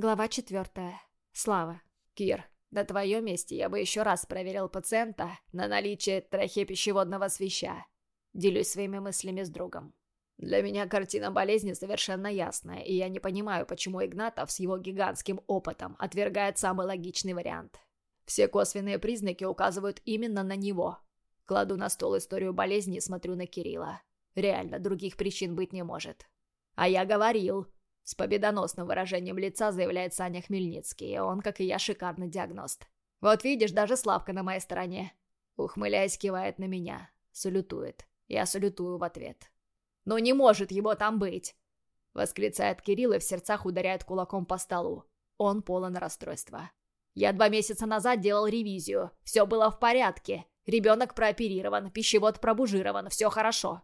Глава четвертая. Слава. Кир, на твоем месте я бы еще раз проверил пациента на наличие трахеопищеводного свища. Делюсь своими мыслями с другом. Для меня картина болезни совершенно ясная, и я не понимаю, почему Игнатов с его гигантским опытом отвергает самый логичный вариант. Все косвенные признаки указывают именно на него. Кладу на стол историю болезни и смотрю на Кирилла. Реально, других причин быть не может. А я говорил, с победоносным выражением лица заявляет Саня Хмельницкий, и он, как и я, шикарный диагност. «Вот видишь, даже Славка на моей стороне». Ухмыляясь, кивает на меня. Салютует. Я салютую в ответ. «Ну не может его там быть!» Восклицает Кирилл и в сердцах ударяет кулаком по столу. Он полон расстройства. «Я два месяца назад делал ревизию. Все было в порядке. Ребенок прооперирован, пищевод пробужирован, все хорошо».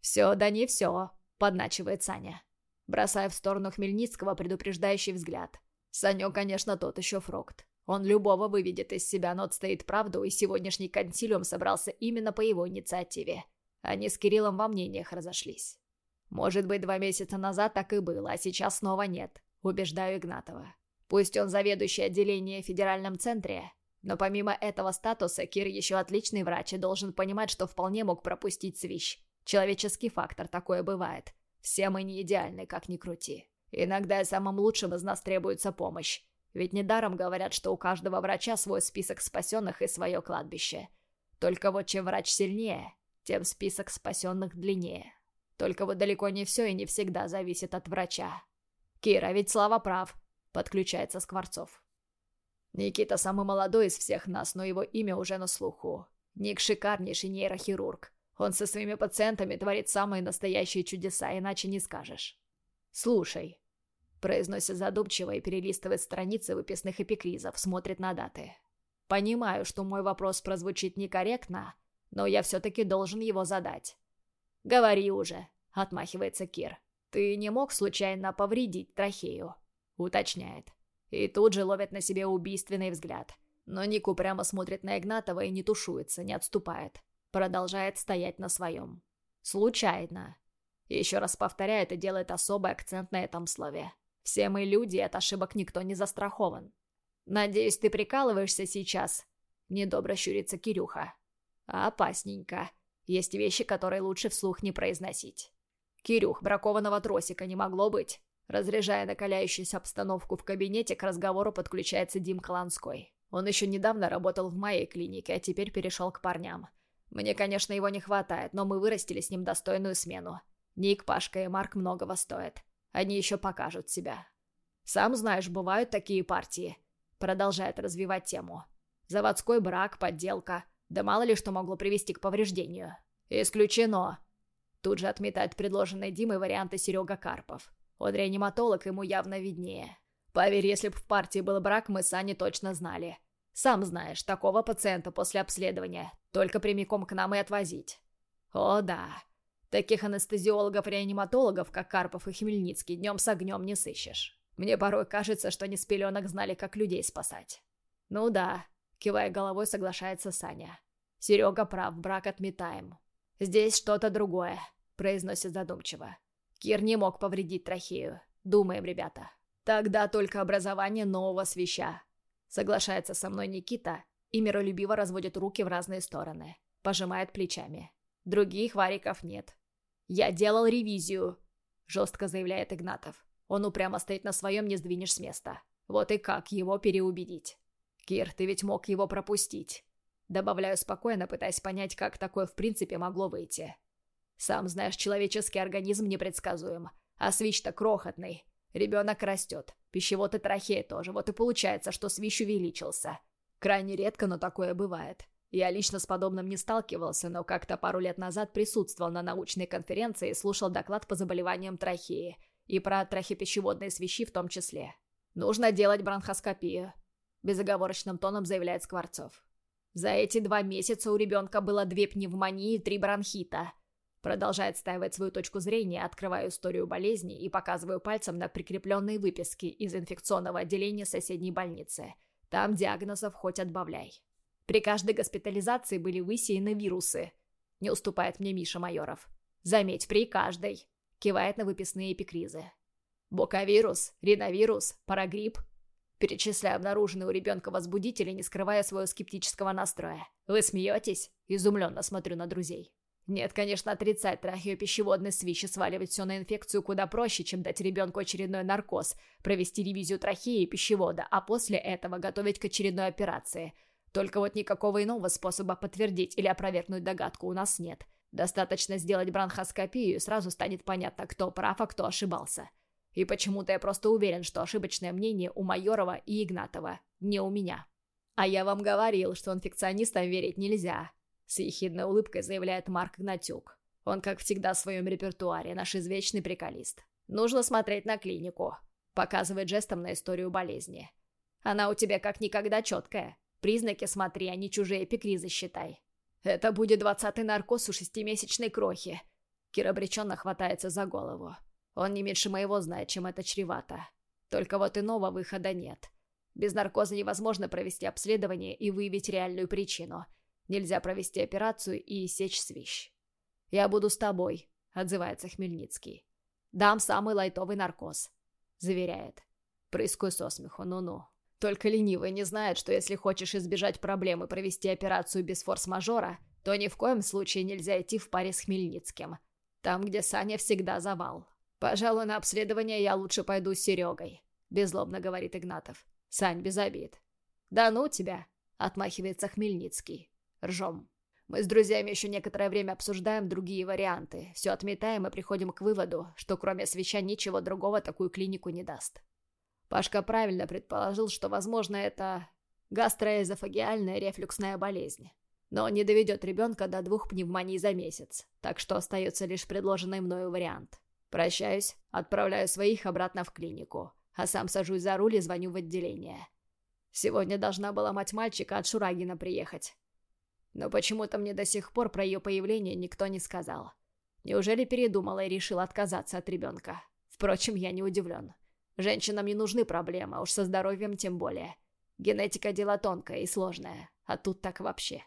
«Все, да не все», — подначивает Саня бросая в сторону Хмельницкого предупреждающий взгляд. Санек, конечно, тот еще фрукт. Он любого выведет из себя, но отстоит правду, и сегодняшний консилиум собрался именно по его инициативе. Они с Кириллом во мнениях разошлись. Может быть, два месяца назад так и было, а сейчас снова нет, убеждаю Игнатова. Пусть он заведующий отделением в федеральном центре, но помимо этого статуса, Кир еще отличный врач и должен понимать, что вполне мог пропустить свищ. Человеческий фактор, такое бывает. Все мы не идеальны, как ни крути. Иногда и самым лучшим из нас требуется помощь. Ведь недаром говорят, что у каждого врача свой список спасенных и свое кладбище. Только вот чем врач сильнее, тем список спасенных длиннее. Только вот далеко не все и не всегда зависит от врача. «Кира, ведь Слава прав», — подключается Скворцов. Никита самый молодой из всех нас, но его имя уже на слуху. Ник шикарнейший нейрохирург. Он со своими пациентами творит самые настоящие чудеса, иначе не скажешь. «Слушай», — произносит задумчиво и перелистывает страницы выписных эпикризов, смотрит на даты. «Понимаю, что мой вопрос прозвучит некорректно, но я все-таки должен его задать». «Говори уже», — отмахивается Кир. «Ты не мог случайно повредить трахею?» — уточняет. И тут же ловит на себе убийственный взгляд. Но Нику прямо смотрит на Игнатова и не тушуется, не отступает. Продолжает стоять на своем. Случайно. Еще раз повторяю, это делает особый акцент на этом слове. Все мы люди, от ошибок никто не застрахован. Надеюсь, ты прикалываешься сейчас? Недобро щурится Кирюха. Опасненько. Есть вещи, которые лучше вслух не произносить. Кирюх, бракованного тросика не могло быть. Разряжая накаляющуюся обстановку в кабинете, к разговору подключается Дим Колонской. Он еще недавно работал в моей клинике, а теперь перешел к парням. Мне, конечно, его не хватает, но мы вырастили с ним достойную смену. Ник, Пашка и Марк многого стоят. Они еще покажут себя. Сам знаешь, бывают такие партии. Продолжает развивать тему. Заводской брак, подделка. Да мало ли что могло привести к повреждению. Исключено. Тут же отметает предложенные Димой варианты Серега Карпов. Он реаниматолог, ему явно виднее. Поверь, если бы в партии был брак, мы с Аней точно знали. Сам знаешь, такого пациента после обследования только прямиком к нам и отвозить. О да, таких анестезиологов-реаниматологов, как Карпов и Хмельницкий, днем с огнем не сыщешь. Мне порой кажется, что они с пеленок знали, как людей спасать. Ну да, кивая головой, соглашается Саня. Серега прав, брак отметаем. Здесь что-то другое, произносит задумчиво. Кир не мог повредить трахею. Думаем, ребята. Тогда только образование нового свища. Соглашается со мной Никита и миролюбиво разводит руки в разные стороны. Пожимает плечами. Других вариков нет. «Я делал ревизию», — жестко заявляет Игнатов. Он упрямо стоит на своем, не сдвинешь с места. Вот и как его переубедить? «Кир, ты ведь мог его пропустить». Добавляю спокойно, пытаясь понять, как такое в принципе могло выйти. Сам знаешь, человеческий организм непредсказуем. А свич-то крохотный. Ребенок растет. Пищевод и трахея тоже. Вот и получается, что свищ увеличился. Крайне редко, но такое бывает. Я лично с подобным не сталкивался, но как-то пару лет назад присутствовал на научной конференции и слушал доклад по заболеваниям трахеи. И про трахепищеводные свищи в том числе. «Нужно делать бронхоскопию», – безоговорочным тоном заявляет Скворцов. «За эти два месяца у ребенка было две пневмонии и три бронхита. Продолжает стаивать свою точку зрения, открываю историю болезни и показываю пальцем на прикрепленные выписки из инфекционного отделения соседней больницы. Там диагнозов хоть отбавляй. При каждой госпитализации были высеяны вирусы. Не уступает мне Миша Майоров. Заметь, при каждой. Кивает на выписные эпикризы. Боковирус, риновирус, парагрипп. Перечисляю обнаруженные у ребенка возбудители, не скрывая своего скептического настроя. Вы смеетесь? Изумленно смотрю на друзей. Нет, конечно, отрицать трахеопищеводный свищ и сваливать все на инфекцию куда проще, чем дать ребенку очередной наркоз, провести ревизию трахеи и пищевода, а после этого готовить к очередной операции. Только вот никакого иного способа подтвердить или опровергнуть догадку у нас нет. Достаточно сделать бронхоскопию, и сразу станет понятно, кто прав, а кто ошибался. И почему-то я просто уверен, что ошибочное мнение у Майорова и Игнатова, не у меня. А я вам говорил, что инфекционистам верить нельзя. С ехидной улыбкой заявляет Марк Гнатюк. Он, как всегда, в своем репертуаре, наш извечный приколист. Нужно смотреть на клинику. Показывает жестом на историю болезни. Она у тебя как никогда четкая. Признаки смотри, а не чужие эпикризы считай. Это будет двадцатый наркоз у шестимесячной крохи. Кир обреченно хватается за голову. Он не меньше моего знает, чем это чревато. Только вот иного выхода нет. Без наркоза невозможно провести обследование и выявить реальную причину. Нельзя провести операцию и сечь свищ. «Я буду с тобой», — отзывается Хмельницкий. «Дам самый лайтовый наркоз», — заверяет. Прыскаю со смеху, ну-ну. Только ленивый не знает, что если хочешь избежать проблемы провести операцию без форс-мажора, то ни в коем случае нельзя идти в паре с Хмельницким. Там, где Саня всегда завал. «Пожалуй, на обследование я лучше пойду с Серегой», — беззлобно говорит Игнатов. «Сань, без обид». «Да ну тебя», — отмахивается Хмельницкий. Ржем. Мы с друзьями еще некоторое время обсуждаем другие варианты, все отметаем и приходим к выводу, что кроме свеча ничего другого такую клинику не даст. Пашка правильно предположил, что, возможно, это гастроэзофагиальная рефлюксная болезнь. Но не доведет ребенка до двух пневмоний за месяц, так что остается лишь предложенный мною вариант. Прощаюсь, отправляю своих обратно в клинику, а сам сажусь за руль и звоню в отделение. Сегодня должна была мать мальчика от Шурагина приехать. Но почему-то мне до сих пор про ее появление никто не сказал. Неужели передумала и решила отказаться от ребенка? Впрочем, я не удивлен. Женщинам не нужны проблемы, а уж со здоровьем тем более. Генетика дело тонкое и сложное, а тут так вообще.